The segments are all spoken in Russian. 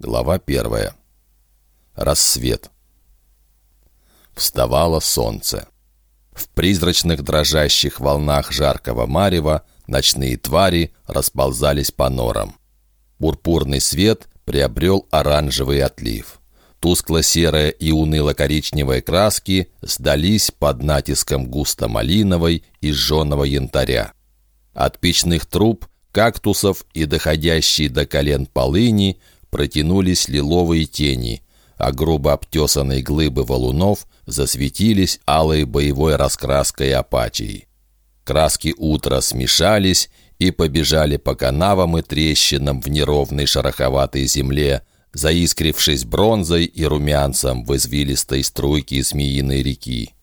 Глава первая. Рассвет. Вставало солнце. В призрачных дрожащих волнах жаркого марева ночные твари расползались по норам. Пурпурный свет приобрел оранжевый отлив. Тускло-серая и уныло-коричневые краски сдались под натиском густо-малиновой и жженого янтаря. От печных труб, кактусов и доходящей до колен полыни протянулись лиловые тени, а грубо обтесанные глыбы валунов засветились алой боевой раскраской апачей. Краски утра смешались и побежали по канавам и трещинам в неровной шероховатой земле, заискрившись бронзой и румянцем в извилистой струйке змеиной реки.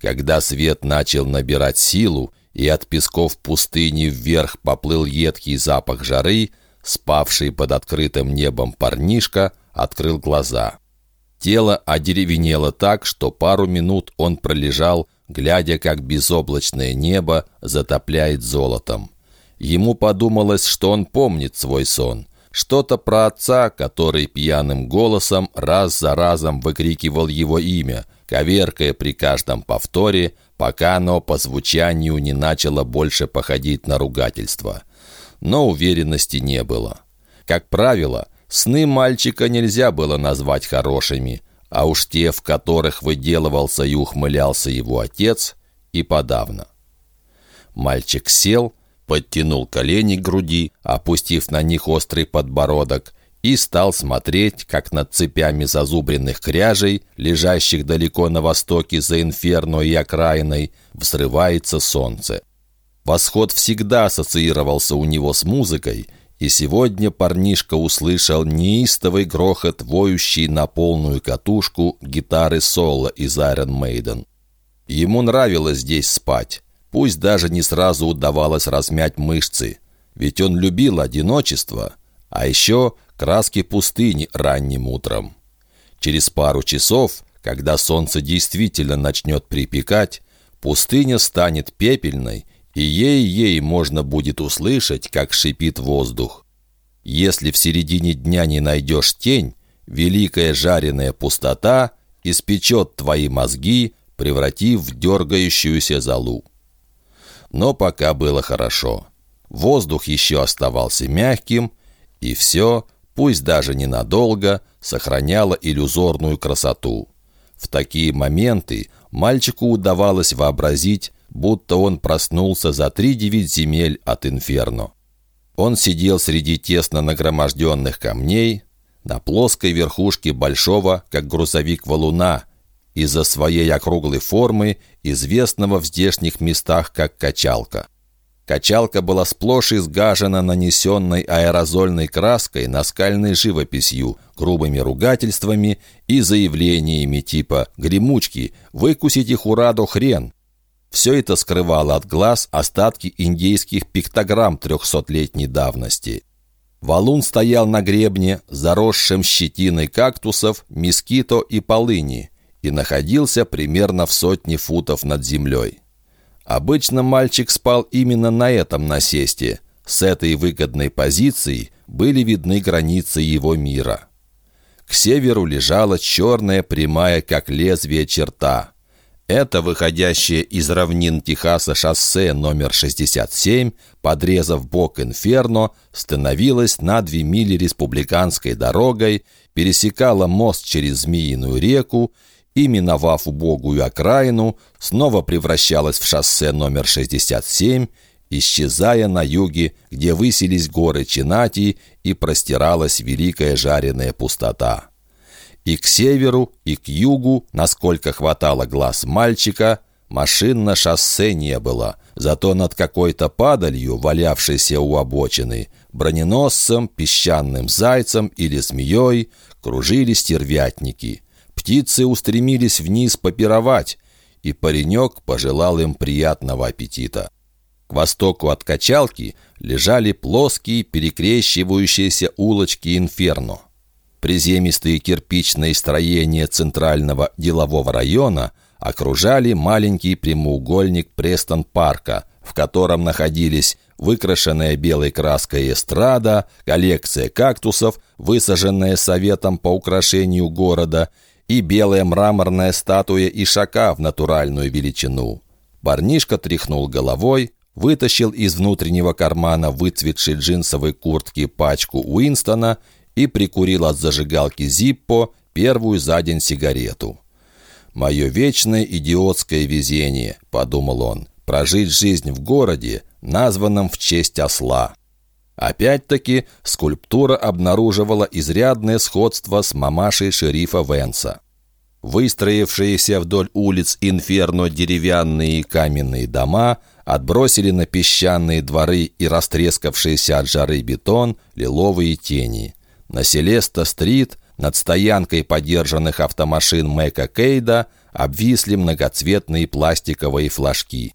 Когда свет начал набирать силу, и от песков пустыни вверх поплыл едкий запах жары, спавший под открытым небом парнишка открыл глаза. Тело одеревенело так, что пару минут он пролежал, глядя, как безоблачное небо затопляет золотом. Ему подумалось, что он помнит свой сон. Что-то про отца, который пьяным голосом раз за разом выкрикивал его имя, коверкая при каждом повторе, пока оно по звучанию не начало больше походить на ругательство. Но уверенности не было. Как правило, сны мальчика нельзя было назвать хорошими, а уж те, в которых выделывался и ухмылялся его отец, и подавно. Мальчик сел, подтянул колени к груди, опустив на них острый подбородок, и стал смотреть, как над цепями зазубренных кряжей, лежащих далеко на востоке за инферно и окраиной, взрывается солнце. Восход всегда ассоциировался у него с музыкой, и сегодня парнишка услышал неистовый грохот, воющий на полную катушку гитары соло из Iron Maiden. Ему нравилось здесь спать. Пусть даже не сразу удавалось размять мышцы, ведь он любил одиночество, а еще краски пустыни ранним утром. Через пару часов, когда солнце действительно начнет припекать, пустыня станет пепельной, и ей-ей можно будет услышать, как шипит воздух. Если в середине дня не найдешь тень, великая жареная пустота испечет твои мозги, превратив в дергающуюся залу. Но пока было хорошо. Воздух еще оставался мягким, и все, пусть даже ненадолго, сохраняло иллюзорную красоту. В такие моменты мальчику удавалось вообразить, будто он проснулся за три девять земель от инферно. Он сидел среди тесно нагроможденных камней, на плоской верхушке большого, как грузовик валуна, из-за своей округлой формы, известного в здешних местах как качалка. Качалка была сплошь изгажена нанесенной аэрозольной краской наскальной живописью, грубыми ругательствами и заявлениями типа «Гремучки, выкусите хураду хрен!». Все это скрывало от глаз остатки индейских пиктограмм трехсотлетней давности. Валун стоял на гребне, заросшем щетиной кактусов, мескито и полыни – и находился примерно в сотне футов над землей. Обычно мальчик спал именно на этом насесте. С этой выгодной позиции были видны границы его мира. К северу лежала черная прямая, как лезвие, черта. Это выходящее из равнин Техаса шоссе номер 67, подрезав бок Инферно, становилось на две мили республиканской дорогой, пересекало мост через Змеиную реку и, миновав убогую окраину, снова превращалась в шоссе номер 67, исчезая на юге, где высились горы Чинати и простиралась великая жареная пустота. И к северу, и к югу, насколько хватало глаз мальчика, машин на шоссе не было, зато над какой-то падалью, валявшейся у обочины, броненосцем, песчаным зайцем или змеей, кружили стервятники – Птицы устремились вниз попировать, и паренек пожелал им приятного аппетита. К востоку от качалки лежали плоские перекрещивающиеся улочки Инферно. Приземистые кирпичные строения центрального делового района окружали маленький прямоугольник Престон-парка, в котором находились выкрашенная белой краской эстрада, коллекция кактусов, высаженная советом по украшению города, и белая мраморная статуя ишака в натуральную величину. Парнишка тряхнул головой, вытащил из внутреннего кармана выцветшей джинсовой куртки пачку Уинстона и прикурил от зажигалки Зиппо первую за день сигарету. «Мое вечное идиотское везение», — подумал он, — «прожить жизнь в городе, названном в честь осла». Опять-таки, скульптура обнаруживала изрядное сходство с мамашей шерифа Венса. Выстроившиеся вдоль улиц Инферно деревянные и каменные дома отбросили на песчаные дворы и растрескавшиеся от жары бетон лиловые тени. На Селеста-стрит, над стоянкой подержанных автомашин Мэка Кейда, обвисли многоцветные пластиковые флажки.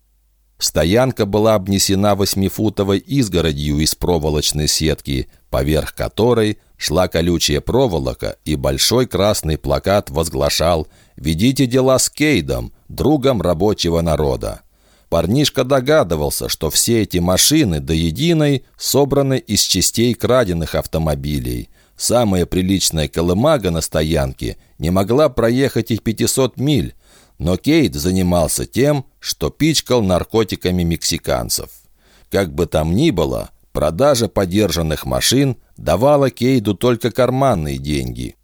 Стоянка была обнесена восьмифутовой изгородью из проволочной сетки, поверх которой шла колючая проволока, и большой красный плакат возглашал «Ведите дела с Кейдом, другом рабочего народа». Парнишка догадывался, что все эти машины до единой собраны из частей краденных автомобилей. Самая приличная колымага на стоянке не могла проехать их 500 миль, но Кейт занимался тем, что пичкал наркотиками мексиканцев. Как бы там ни было, продажа подержанных машин давала Кейду только карманные деньги.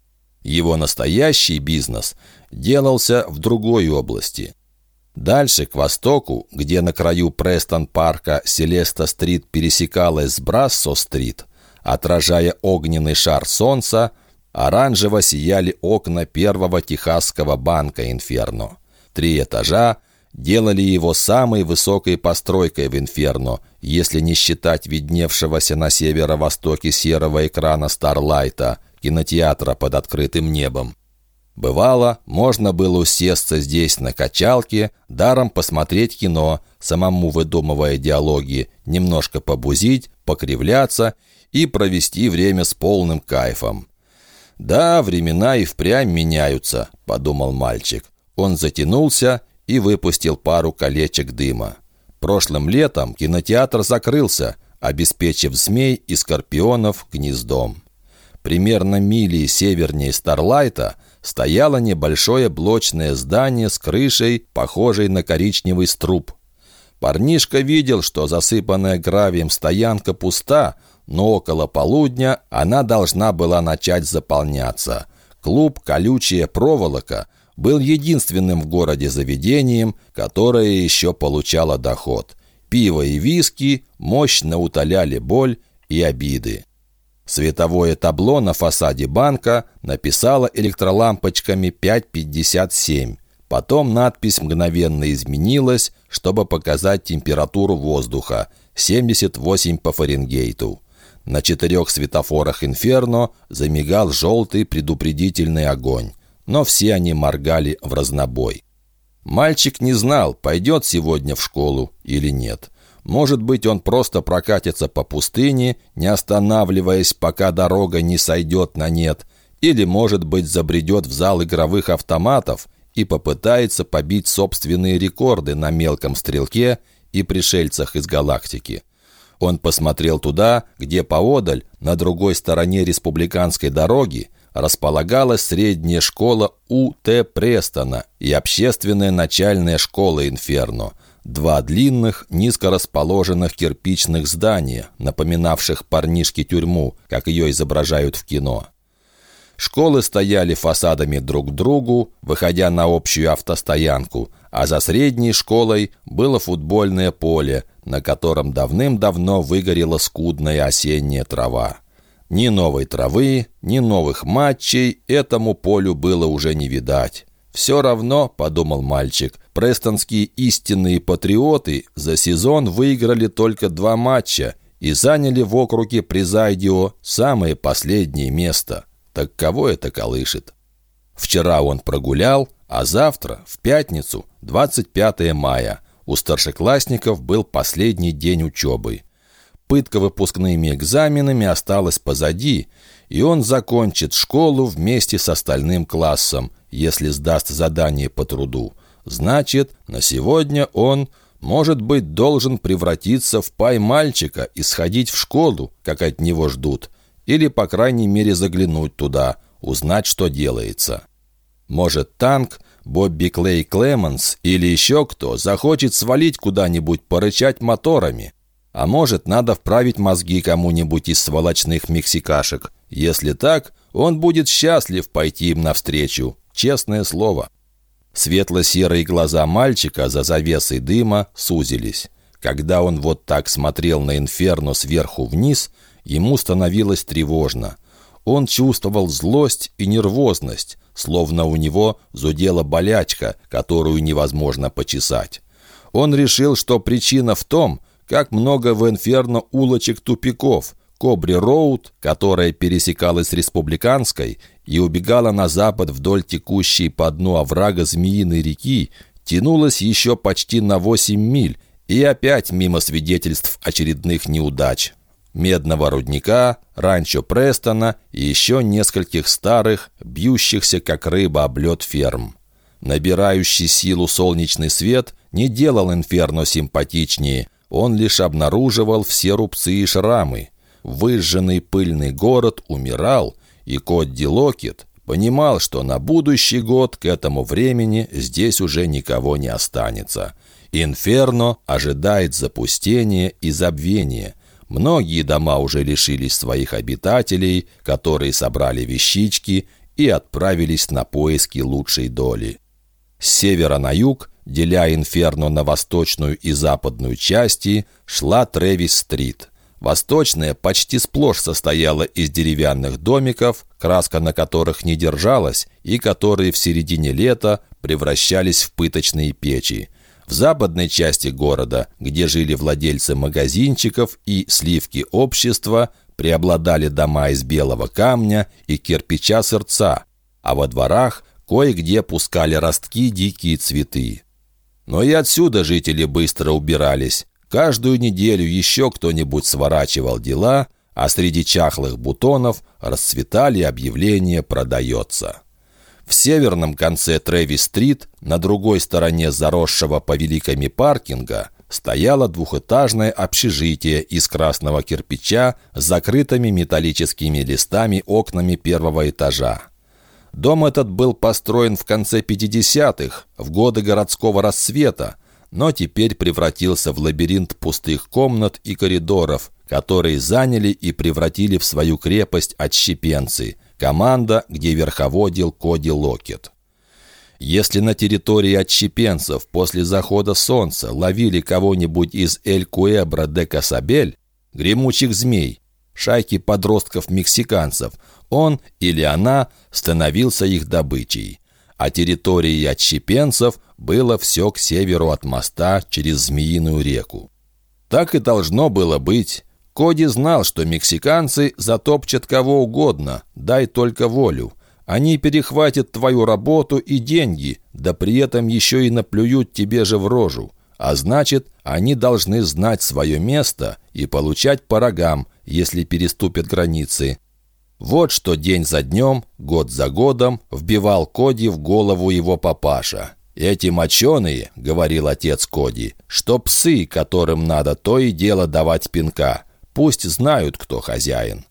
Его настоящий бизнес делался в другой области. Дальше, к востоку, где на краю Престон-парка Селеста-стрит пересекалась с Брассо-стрит, отражая огненный шар солнца, оранжево сияли окна первого техасского банка «Инферно». Три этажа делали его самой высокой постройкой в «Инферно», если не считать видневшегося на северо-востоке серого экрана «Старлайта», кинотеатра под открытым небом. Бывало, можно было усесться здесь на качалке, даром посмотреть кино, самому выдумывая диалоги, немножко побузить, покривляться и провести время с полным кайфом. «Да, времена и впрямь меняются», — подумал мальчик. Он затянулся и выпустил пару колечек дыма. Прошлым летом кинотеатр закрылся, обеспечив змей и скорпионов гнездом. Примерно мили севернее Старлайта стояло небольшое блочное здание с крышей, похожей на коричневый струб. Парнишка видел, что засыпанная гравием стоянка пуста, но около полудня она должна была начать заполняться. Клуб «Колючая проволока» был единственным в городе заведением, которое еще получало доход. Пиво и виски мощно утоляли боль и обиды. Световое табло на фасаде банка написало электролампочками 5,57. Потом надпись мгновенно изменилась, чтобы показать температуру воздуха – 78 по Фаренгейту. На четырех светофорах «Инферно» замигал желтый предупредительный огонь но все они моргали в разнобой. Мальчик не знал, пойдет сегодня в школу или нет. Может быть, он просто прокатится по пустыне, не останавливаясь, пока дорога не сойдет на нет, или, может быть, забредет в зал игровых автоматов и попытается побить собственные рекорды на мелком стрелке и пришельцах из галактики. Он посмотрел туда, где поодаль, на другой стороне республиканской дороги, располагалась средняя школа У.Т. Престона и общественная начальная школа «Инферно». Два длинных, низко расположенных кирпичных здания, напоминавших парнишки тюрьму, как ее изображают в кино. Школы стояли фасадами друг к другу, выходя на общую автостоянку, а за средней школой было футбольное поле, на котором давным-давно выгорела скудная осенняя трава. Ни новой травы, ни новых матчей этому полю было уже не видать. «Все равно», — подумал мальчик, — «престонские истинные патриоты за сезон выиграли только два матча и заняли в округе Призайдио самое последнее место. Так кого это колышет?» Вчера он прогулял, а завтра, в пятницу, 25 мая, у старшеклассников был последний день учебы. Пытка выпускными экзаменами осталась позади, и он закончит школу вместе с остальным классом, если сдаст задание по труду. Значит, на сегодня он может быть, должен превратиться в пай мальчика и сходить в школу, как от него ждут, или, по крайней мере, заглянуть туда, узнать, что делается. Может, танк, Бобби Клей Клеменс или еще кто захочет свалить куда-нибудь, порычать моторами. А может, надо вправить мозги кому-нибудь из сволочных мексикашек. Если так, он будет счастлив пойти им навстречу. Честное слово. Светло-серые глаза мальчика за завесой дыма сузились. Когда он вот так смотрел на инферно сверху вниз, ему становилось тревожно. Он чувствовал злость и нервозность, словно у него зудела болячка, которую невозможно почесать. Он решил, что причина в том, как много в инферно улочек-тупиков, Кобри-Роуд, которая пересекалась с Республиканской и убегала на запад вдоль текущей по дну оврага Змеиной реки, тянулась еще почти на 8 миль и опять мимо свидетельств очередных неудач. Медного рудника, ранчо Престона и еще нескольких старых, бьющихся как рыба об лед ферм. Набирающий силу солнечный свет не делал Инферно симпатичнее, он лишь обнаруживал все рубцы и шрамы. Выжженный пыльный город умирал, и Кодди Локет понимал, что на будущий год к этому времени здесь уже никого не останется. Инферно ожидает запустения и забвения. Многие дома уже лишились своих обитателей, которые собрали вещички и отправились на поиски лучшей доли. С севера на юг, деля Инферно на восточную и западную части, шла Тревис-стрит. Восточная почти сплошь состояла из деревянных домиков, краска на которых не держалась, и которые в середине лета превращались в пыточные печи. В западной части города, где жили владельцы магазинчиков и сливки общества, преобладали дома из белого камня и кирпича сердца, а во дворах кое-где пускали ростки дикие цветы. Но и отсюда жители быстро убирались. Каждую неделю еще кто-нибудь сворачивал дела, а среди чахлых бутонов расцветали объявления «Продается». В северном конце Трэвис-стрит, на другой стороне заросшего повеликами паркинга, стояло двухэтажное общежитие из красного кирпича с закрытыми металлическими листами окнами первого этажа. Дом этот был построен в конце 50-х, в годы городского рассвета, но теперь превратился в лабиринт пустых комнат и коридоров, которые заняли и превратили в свою крепость отщепенцы, команда, где верховодил Коди Локет. Если на территории отщепенцев после захода солнца ловили кого-нибудь из Эль-Куэбра де Касабель, гремучих змей, шайки подростков-мексиканцев, он или она становился их добычей. А территорией отщепенцев было все к северу от моста через Змеиную реку. Так и должно было быть. Коди знал, что мексиканцы затопчат кого угодно, дай только волю. Они перехватят твою работу и деньги, да при этом еще и наплюют тебе же в рожу. А значит, они должны знать свое место и получать по рогам, если переступят границы. Вот что день за днем, год за годом вбивал Коди в голову его папаша. «Эти моченые, — говорил отец Коди, — что псы, которым надо то и дело давать пинка. Пусть знают, кто хозяин».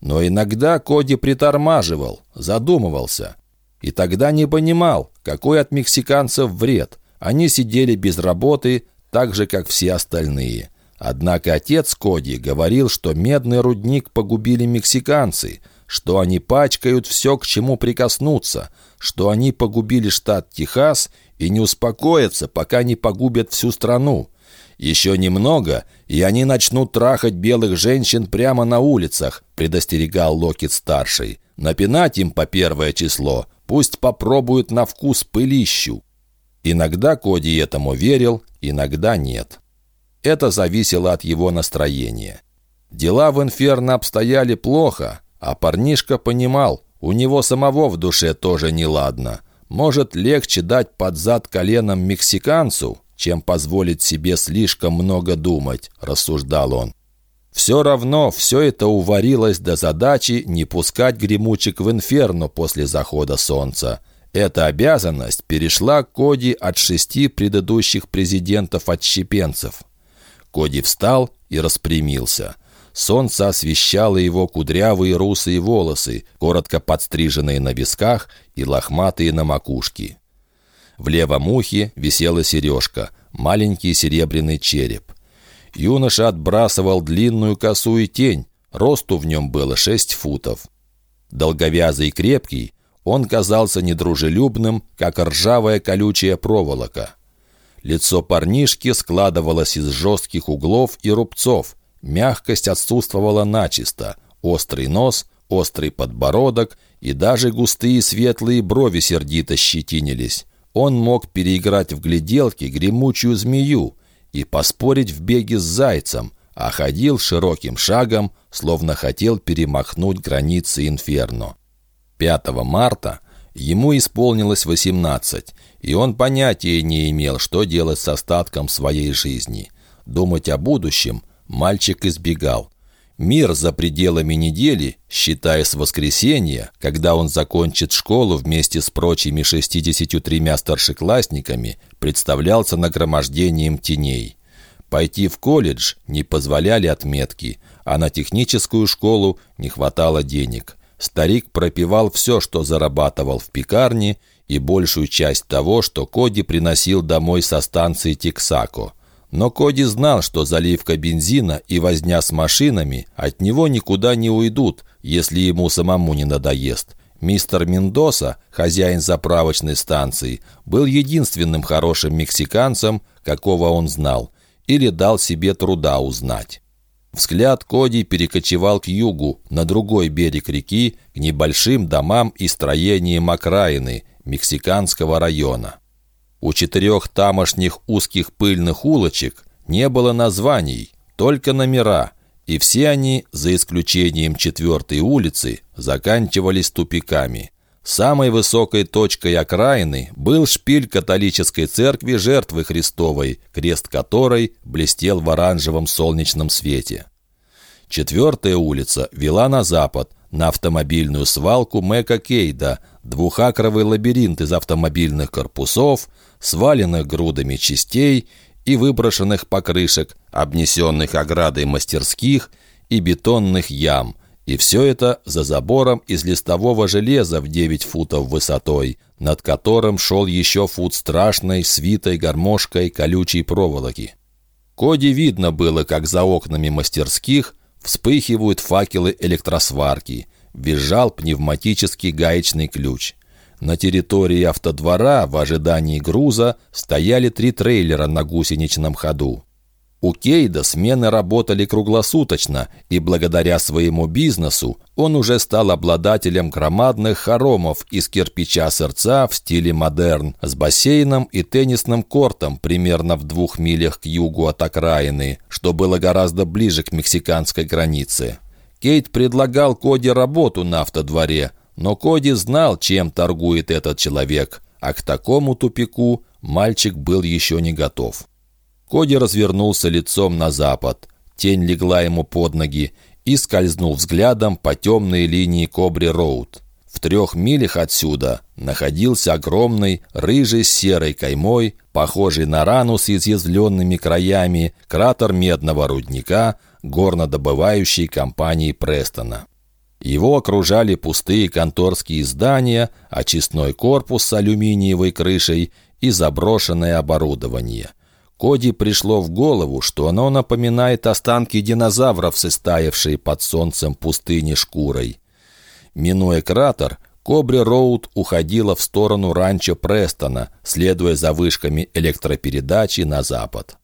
Но иногда Коди притормаживал, задумывался. И тогда не понимал, какой от мексиканцев вред. Они сидели без работы, так же, как все остальные. Однако отец Коди говорил, что медный рудник погубили мексиканцы, что они пачкают все, к чему прикоснуться, что они погубили штат Техас и не успокоятся, пока не погубят всю страну. «Еще немного, и они начнут трахать белых женщин прямо на улицах», предостерегал Локет-старший. «Напинать им по первое число, пусть попробуют на вкус пылищу». Иногда Коди этому верил, иногда нет. Это зависело от его настроения. Дела в Инферно обстояли плохо, а парнишка понимал, у него самого в душе тоже неладно. Может, легче дать под зад коленом мексиканцу, чем позволить себе слишком много думать, рассуждал он. Все равно все это уварилось до задачи не пускать гремучек в инферно после захода солнца. Эта обязанность перешла Коди от шести предыдущих президентов-отщепенцев. Коди встал и распрямился. Солнце освещало его кудрявые русые волосы, коротко подстриженные на висках и лохматые на макушке. В левом ухе висела сережка, маленький серебряный череп. Юноша отбрасывал длинную косую тень, росту в нем было шесть футов. Долговязый и крепкий, он казался недружелюбным, как ржавая колючая проволока. Лицо парнишки складывалось из жестких углов и рубцов. Мягкость отсутствовала начисто. Острый нос, острый подбородок и даже густые светлые брови сердито щетинились. Он мог переиграть в гляделке гремучую змею и поспорить в беге с зайцем, а ходил широким шагом, словно хотел перемахнуть границы инферно. 5 марта ему исполнилось 18, и он понятия не имел, что делать с остатком своей жизни. Думать о будущем мальчик избегал. Мир за пределами недели, считая с воскресенья, когда он закончит школу вместе с прочими 63 старшеклассниками, представлялся нагромождением теней. Пойти в колледж не позволяли отметки, а на техническую школу не хватало денег. Старик пропивал все, что зарабатывал в пекарне, и большую часть того, что Коди приносил домой со станции Тексако. Но Коди знал, что заливка бензина и возня с машинами от него никуда не уйдут, если ему самому не надоест. Мистер Мендоса, хозяин заправочной станции, был единственным хорошим мексиканцем, какого он знал, или дал себе труда узнать. Взгляд Коди перекочевал к югу, на другой берег реки, к небольшим домам и строениям окраины, мексиканского района. У четырех тамошних узких пыльных улочек не было названий, только номера, и все они, за исключением четвертой улицы, заканчивались тупиками. Самой высокой точкой окраины был шпиль католической церкви жертвы Христовой, крест которой блестел в оранжевом солнечном свете. Четвертая улица вела на запад, на автомобильную свалку Мэка Кейда, двухакровый лабиринт из автомобильных корпусов, сваленных грудами частей и выброшенных покрышек, обнесенных оградой мастерских и бетонных ям – и все это за забором из листового железа в 9 футов высотой, над которым шел еще фут страшной, свитой гармошкой колючей проволоки. Коди видно было, как за окнами мастерских вспыхивают факелы электросварки, визжал пневматический гаечный ключ. На территории автодвора в ожидании груза стояли три трейлера на гусеничном ходу. У Кейда смены работали круглосуточно, и благодаря своему бизнесу он уже стал обладателем громадных хоромов из кирпича сердца в стиле модерн, с бассейном и теннисным кортом примерно в двух милях к югу от окраины, что было гораздо ближе к мексиканской границе. Кейт предлагал Коди работу на автодворе, но Коди знал, чем торгует этот человек, а к такому тупику мальчик был еще не готов. Коди развернулся лицом на запад. Тень легла ему под ноги и скользнул взглядом по темной линии Кобри-Роуд. В трех милях отсюда находился огромный, рыжий с серой каймой, похожий на рану с изъязвленными краями, кратер медного рудника горнодобывающей компании Престона. Его окружали пустые конторские здания, очистной корпус с алюминиевой крышей и заброшенное оборудование. Коди пришло в голову, что оно напоминает останки динозавров, состаявшие под солнцем пустыни шкурой. Минуя кратер, Кобри Роуд уходила в сторону ранчо Престона, следуя за вышками электропередачи на запад.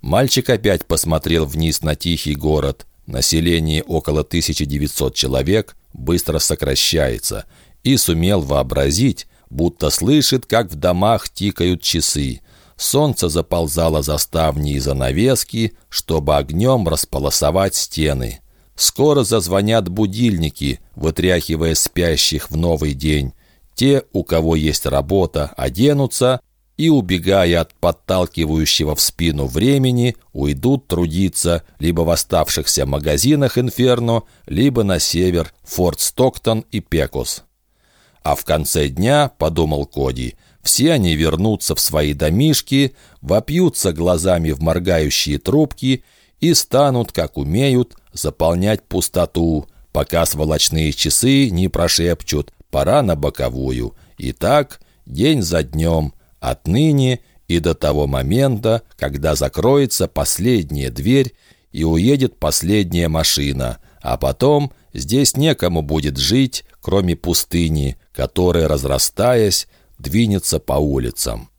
Мальчик опять посмотрел вниз на тихий город. Население около 1900 человек быстро сокращается и сумел вообразить, будто слышит, как в домах тикают часы. Солнце заползало за ставни и занавески, чтобы огнем располосовать стены. Скоро зазвонят будильники, вытряхивая спящих в новый день. Те, у кого есть работа, оденутся и, убегая от подталкивающего в спину времени, уйдут трудиться либо в оставшихся магазинах «Инферно», либо на север, Форт Стоктон и Пекус. А в конце дня, подумал Коди, все они вернутся в свои домишки, вопьются глазами в моргающие трубки и станут, как умеют, заполнять пустоту, пока сволочные часы не прошепчут «пора на боковую». И так, день за днем, отныне и до того момента, когда закроется последняя дверь и уедет последняя машина, а потом здесь некому будет жить, кроме пустыни, которая, разрастаясь, двинется по улицам.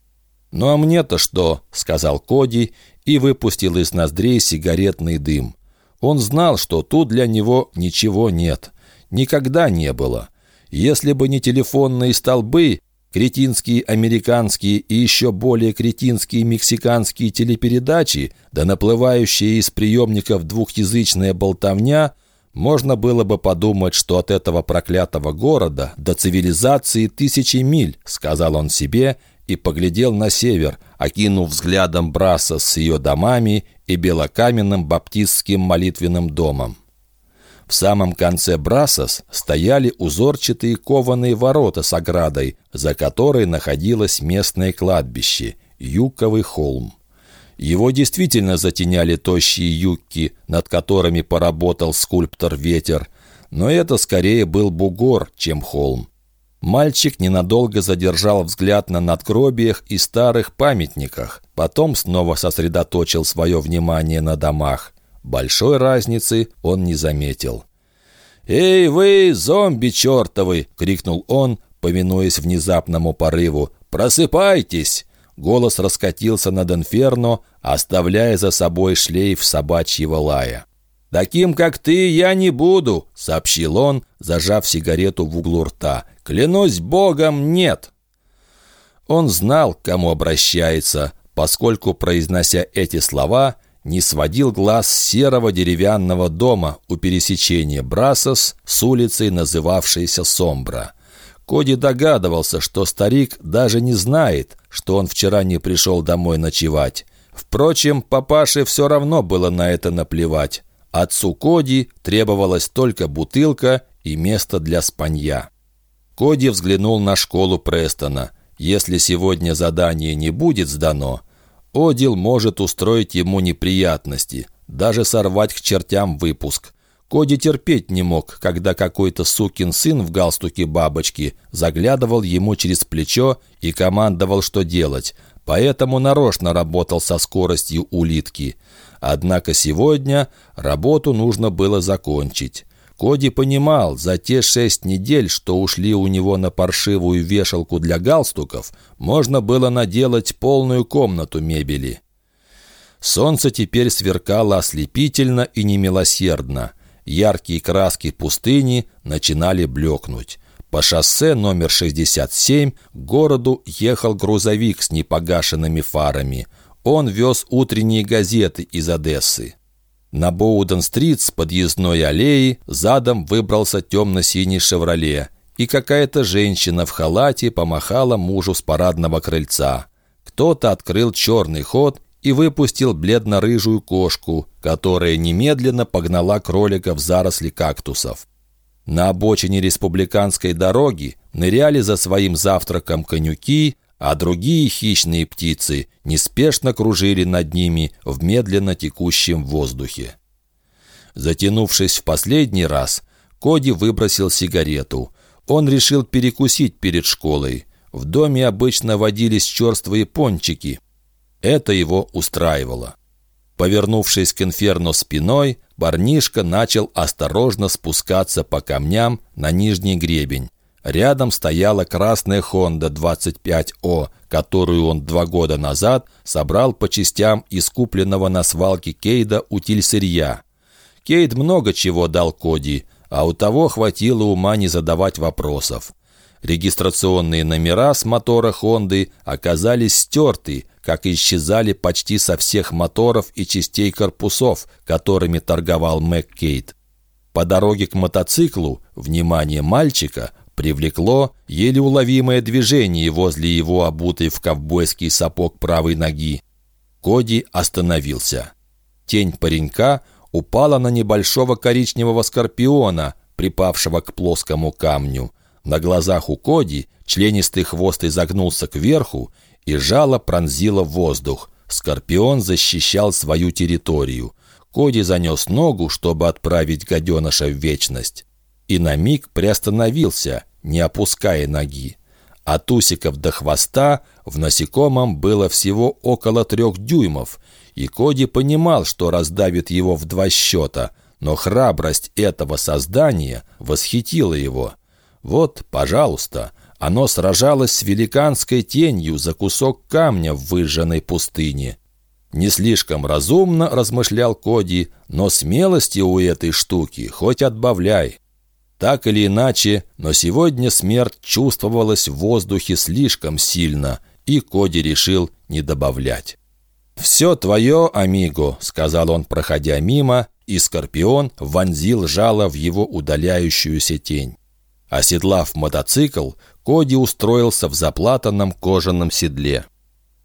«Ну а мне-то что?» — сказал Коди и выпустил из ноздрей сигаретный дым. Он знал, что тут для него ничего нет. Никогда не было. Если бы не телефонные столбы, кретинские американские и еще более кретинские мексиканские телепередачи, да наплывающая из приемников двухязычная болтовня — можно было бы подумать, что от этого проклятого города до цивилизации тысячи миль, сказал он себе и поглядел на север, окинув взглядом Браса с ее домами и белокаменным баптистским молитвенным домом. В самом конце Брасос стояли узорчатые кованые ворота с оградой, за которой находилось местное кладбище – Юковый холм. Его действительно затеняли тощие юбки, над которыми поработал скульптор Ветер, но это скорее был бугор, чем холм. Мальчик ненадолго задержал взгляд на надгробиях и старых памятниках, потом снова сосредоточил свое внимание на домах. Большой разницы он не заметил. «Эй вы, зомби чертовы!» — крикнул он, повинуясь внезапному порыву. «Просыпайтесь! Голос раскатился над инферно, оставляя за собой шлейф собачьего лая. «Таким, как ты, я не буду», — сообщил он, зажав сигарету в углу рта. «Клянусь богом, нет». Он знал, к кому обращается, поскольку, произнося эти слова, не сводил глаз серого деревянного дома у пересечения Брасос с улицей, называвшейся Сомбра. Коди догадывался, что старик даже не знает, что он вчера не пришел домой ночевать. Впрочем, папаше все равно было на это наплевать. Отцу Коди требовалась только бутылка и место для спанья. Коди взглянул на школу Престона. Если сегодня задание не будет сдано, Одил может устроить ему неприятности, даже сорвать к чертям выпуск. Коди терпеть не мог, когда какой-то сукин сын в галстуке бабочки заглядывал ему через плечо и командовал, что делать, поэтому нарочно работал со скоростью улитки. Однако сегодня работу нужно было закончить. Коди понимал, за те шесть недель, что ушли у него на паршивую вешалку для галстуков, можно было наделать полную комнату мебели. Солнце теперь сверкало ослепительно и немилосердно яркие краски пустыни начинали блекнуть. По шоссе номер 67 к городу ехал грузовик с непогашенными фарами. Он вез утренние газеты из Одессы. На Боуден-стрит с подъездной аллеи задом выбрался темно-синий «Шевроле», и какая-то женщина в халате помахала мужу с парадного крыльца. Кто-то открыл черный ход и выпустил бледно-рыжую кошку, которая немедленно погнала кролика в заросли кактусов. На обочине республиканской дороги ныряли за своим завтраком конюки, а другие хищные птицы неспешно кружили над ними в медленно текущем воздухе. Затянувшись в последний раз, Коди выбросил сигарету. Он решил перекусить перед школой. В доме обычно водились черствые пончики, это его устраивало. Повернувшись к инферно спиной, парнишка начал осторожно спускаться по камням на нижний гребень. Рядом стояла красная Honda 25О, которую он два года назад собрал по частям из купленного на свалке Кейда утильсырья. Кейд много чего дал Коди, а у того хватило ума не задавать вопросов. Регистрационные номера с мотора Хонды оказались стерты, как исчезали почти со всех моторов и частей корпусов, которыми торговал Маккейт. По дороге к мотоциклу внимание мальчика привлекло еле уловимое движение возле его обутой в ковбойский сапог правой ноги. Коди остановился. Тень паренька упала на небольшого коричневого скорпиона, припавшего к плоскому камню. На глазах у Коди членистый хвост изогнулся кверху, и жало пронзило воздух. Скорпион защищал свою территорию. Коди занес ногу, чтобы отправить гаденыша в вечность. И на миг приостановился, не опуская ноги. От усиков до хвоста в насекомом было всего около трех дюймов, и Коди понимал, что раздавит его в два счета, но храбрость этого создания восхитила его. Вот, пожалуйста, оно сражалось с великанской тенью за кусок камня в выжженной пустыне. Не слишком разумно, размышлял Коди, но смелости у этой штуки хоть отбавляй. Так или иначе, но сегодня смерть чувствовалась в воздухе слишком сильно, и Коди решил не добавлять. «Все твое, амиго», — сказал он, проходя мимо, и Скорпион вонзил жало в его удаляющуюся тень. Оседлав мотоцикл, Коди устроился в заплатанном кожаном седле.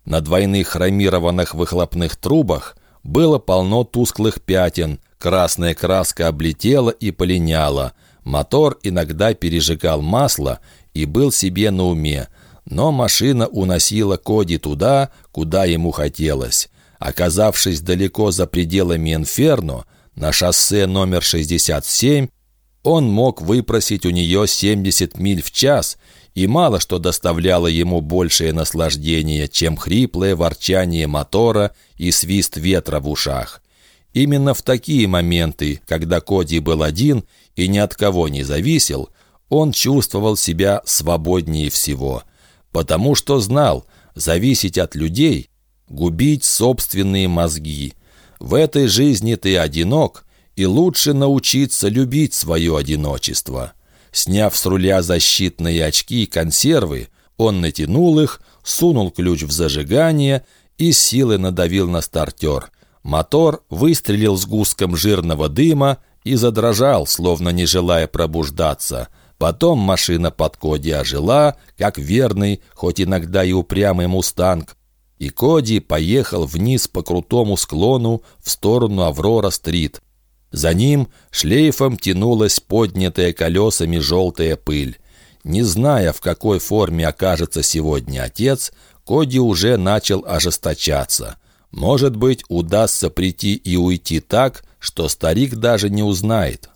На двойных хромированных выхлопных трубах было полно тусклых пятен, красная краска облетела и полиняла, мотор иногда пережигал масло и был себе на уме, но машина уносила Коди туда, куда ему хотелось. Оказавшись далеко за пределами Инферно, на шоссе номер 67, он мог выпросить у нее 70 миль в час, и мало что доставляло ему большее наслаждение, чем хриплое ворчание мотора и свист ветра в ушах. Именно в такие моменты, когда Коди был один и ни от кого не зависел, он чувствовал себя свободнее всего, потому что знал, зависеть от людей – губить собственные мозги. В этой жизни ты одинок – и лучше научиться любить свое одиночество. Сняв с руля защитные очки и консервы, он натянул их, сунул ключ в зажигание и силой надавил на стартер. Мотор выстрелил с густком жирного дыма и задрожал, словно не желая пробуждаться. Потом машина под Коди ожила, как верный, хоть иногда и упрямый мустанг, и Коди поехал вниз по крутому склону в сторону Аврора-стрит. За ним шлейфом тянулась поднятая колесами желтая пыль. Не зная, в какой форме окажется сегодня отец, Коди уже начал ожесточаться. Может быть, удастся прийти и уйти так, что старик даже не узнает.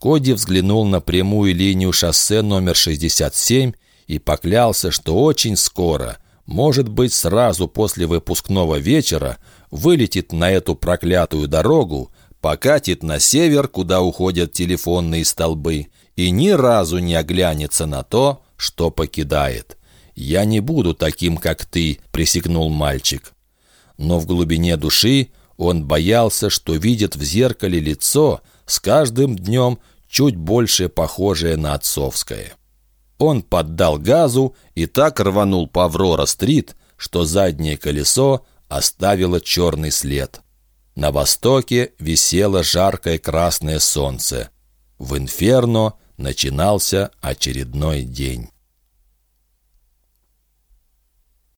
Коди взглянул на прямую линию шоссе номер 67 и поклялся, что очень скоро, может быть, сразу после выпускного вечера, вылетит на эту проклятую дорогу, покатит на север, куда уходят телефонные столбы, и ни разу не оглянется на то, что покидает. «Я не буду таким, как ты», — присягнул мальчик. Но в глубине души он боялся, что видит в зеркале лицо, с каждым днем чуть больше похожее на отцовское. Он поддал газу и так рванул по Аврора-стрит, что заднее колесо оставило черный след. На востоке висело жаркое красное солнце. В инферно начинался очередной день.